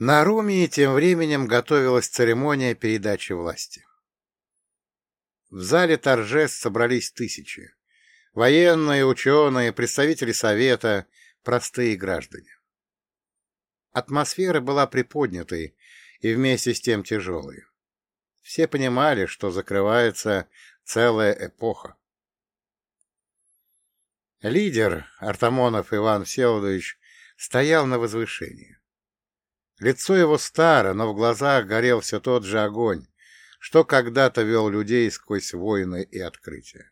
На Румии тем временем готовилась церемония передачи власти. В зале торжеств собрались тысячи. Военные, ученые, представители совета, простые граждане. Атмосфера была приподнятой и вместе с тем тяжелой. Все понимали, что закрывается целая эпоха. Лидер Артамонов Иван Всеволодович стоял на возвышении. Лицо его старо, но в глазах горел все тот же огонь, что когда-то вел людей сквозь войны и открытия.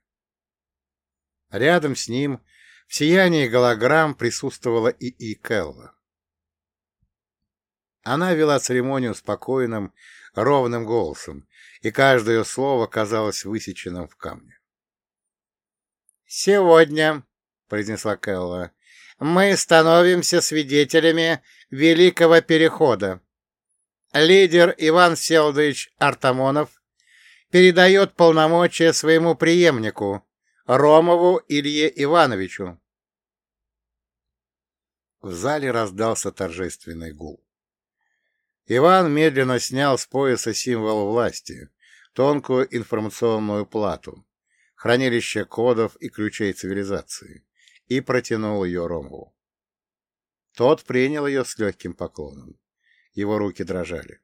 Рядом с ним в сиянии голограмм присутствовала и И. Келла. Она вела церемонию спокойным, ровным голосом, и каждое слово казалось высеченным в камне. «Сегодня», — произнесла Келла, — «мы становимся свидетелями Великого Перехода. Лидер Иван Селдович Артамонов передает полномочия своему преемнику, Ромову Илье Ивановичу. В зале раздался торжественный гул. Иван медленно снял с пояса символ власти, тонкую информационную плату, хранилище кодов и ключей цивилизации, и протянул ее Ромову. Тот принял ее с легким поклоном. Его руки дрожали.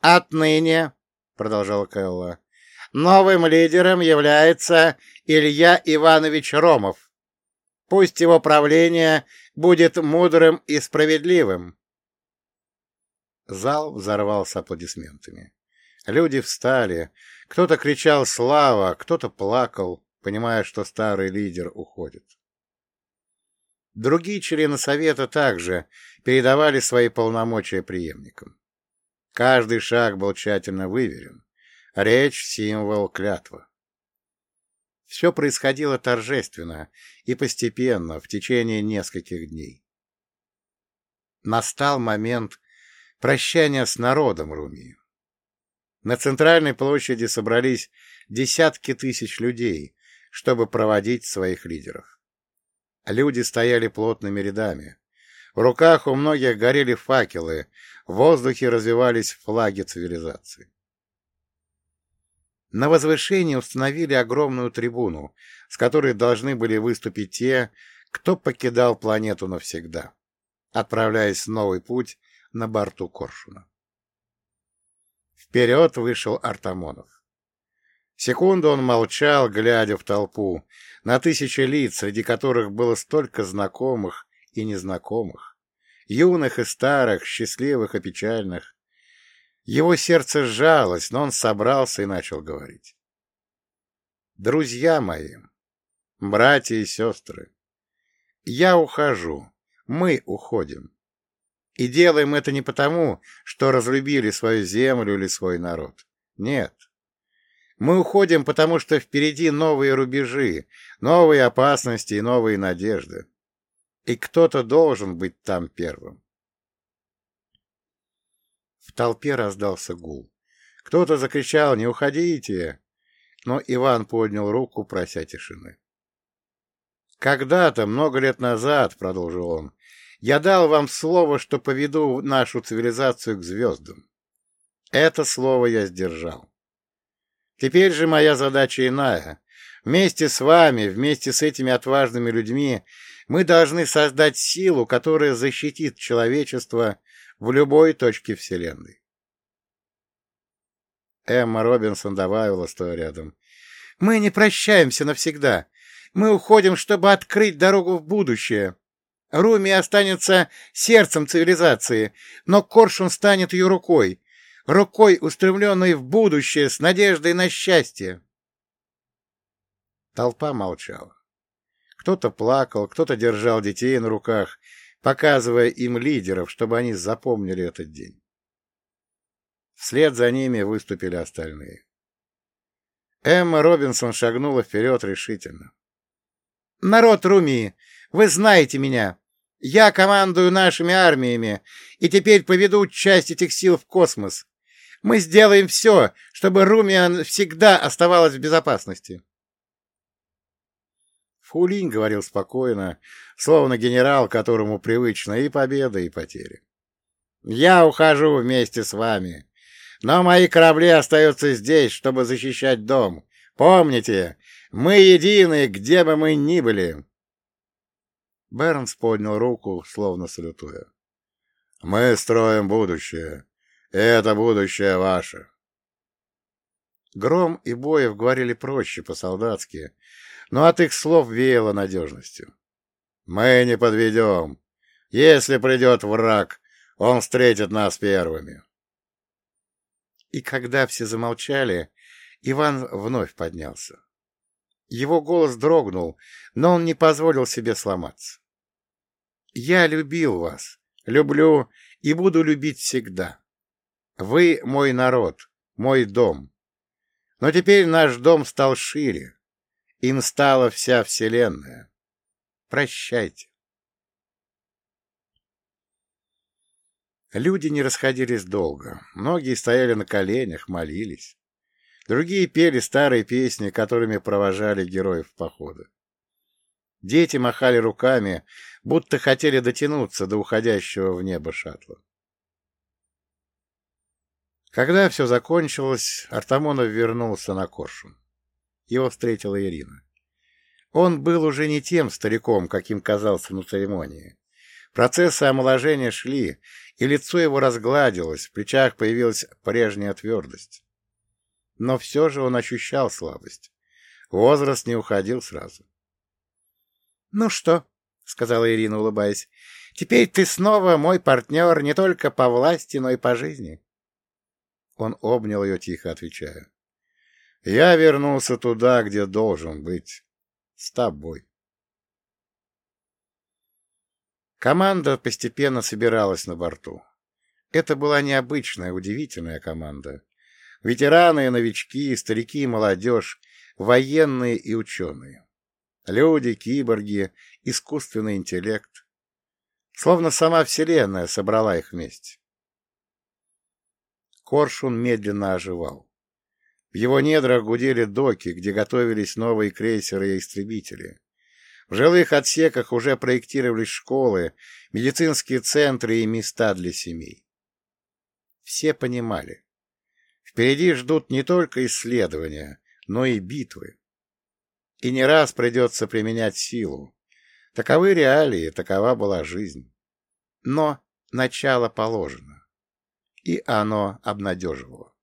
«Отныне», — продолжал Кэлла, — «новым лидером является Илья Иванович Ромов. Пусть его правление будет мудрым и справедливым. Зал взорвался аплодисментами. Люди встали. Кто-то кричал «Слава!», кто-то плакал, понимая, что старый лидер уходит. Другие члены Совета также передавали свои полномочия преемникам. Каждый шаг был тщательно выверен. Речь, символ, клятва. Все происходило торжественно и постепенно в течение нескольких дней. Настал момент прощания с народом Румии. На центральной площади собрались десятки тысяч людей, чтобы проводить своих лидеров. Люди стояли плотными рядами. В руках у многих горели факелы, в воздухе развивались флаги цивилизации. На возвышении установили огромную трибуну, с которой должны были выступить те, кто покидал планету навсегда, отправляясь в новый путь на борту Коршуна. Вперед вышел Артамонов. Секунду он молчал, глядя в толпу, на тысячи лиц, среди которых было столько знакомых и незнакомых, юных и старых, счастливых и печальных, его сердце сжалось, но он собрался и начал говорить. «Друзья мои, братья и сестры, я ухожу, мы уходим. И делаем это не потому, что разлюбили свою землю или свой народ. Нет. Мы уходим, потому что впереди новые рубежи, новые опасности и новые надежды. И кто-то должен быть там первым. В толпе раздался гул. Кто-то закричал «Не уходите!», но Иван поднял руку, прося тишины. «Когда-то, много лет назад, — продолжил он, — я дал вам слово, что поведу нашу цивилизацию к звездам. Это слово я сдержал. Теперь же моя задача иная. Вместе с вами, вместе с этими отважными людьми мы должны создать силу, которая защитит человечество в любой точке Вселенной. Эмма Робинсон добавила, стоя рядом. «Мы не прощаемся навсегда. Мы уходим, чтобы открыть дорогу в будущее. Руми останется сердцем цивилизации, но Коршун станет ее рукой, рукой, устремленной в будущее, с надеждой на счастье». Толпа молчала. Кто-то плакал, кто-то держал детей на руках, показывая им лидеров, чтобы они запомнили этот день. Вслед за ними выступили остальные. Эмма Робинсон шагнула вперед решительно. «Народ Руми, вы знаете меня. Я командую нашими армиями и теперь поведу часть этих сил в космос. Мы сделаем все, чтобы Румиан всегда оставалась в безопасности». Фулинь говорил спокойно, словно генерал, которому привычна и победа, и потери. Я ухожу вместе с вами. Но мои корабли остаются здесь, чтобы защищать дом. Помните, мы едины, где бы мы ни были. Бернс поднял руку, словно салютуя. Мы строим будущее. Это будущее ваше. Гром и Боев говорили проще, по-солдатски, но от их слов веяло надежностью. «Мы не подведем. Если придет враг, он встретит нас первыми». И когда все замолчали, Иван вновь поднялся. Его голос дрогнул, но он не позволил себе сломаться. «Я любил вас, люблю и буду любить всегда. Вы мой народ, мой дом. Но теперь наш дом стал шире. Им стала вся вселенная. Прощайте. Люди не расходились долго. Многие стояли на коленях, молились. Другие пели старые песни, которыми провожали героев похода. Дети махали руками, будто хотели дотянуться до уходящего в небо шаттла. Когда все закончилось, Артамонов вернулся на Коршун. Его встретила Ирина. Он был уже не тем стариком, каким казался на церемонии. Процессы омоложения шли, и лицо его разгладилось, в плечах появилась прежняя твердость. Но все же он ощущал слабость. Возраст не уходил сразу. — Ну что, — сказала Ирина, улыбаясь, — теперь ты снова мой партнер не только по власти, но и по жизни. Он обнял ее, тихо отвечая. — Я вернулся туда, где должен быть. С тобой. Команда постепенно собиралась на борту. Это была необычная, удивительная команда. Ветераны и новички, старики и молодежь, военные и ученые. Люди, киборги, искусственный интеллект. Словно сама Вселенная собрала их вместе. Коршун медленно оживал. В его недрах гудели доки, где готовились новые крейсеры и истребители. В жилых отсеках уже проектировались школы, медицинские центры и места для семей. Все понимали. Впереди ждут не только исследования, но и битвы. И не раз придется применять силу. Таковы реалии, такова была жизнь. Но начало положено. И оно обнадеживало.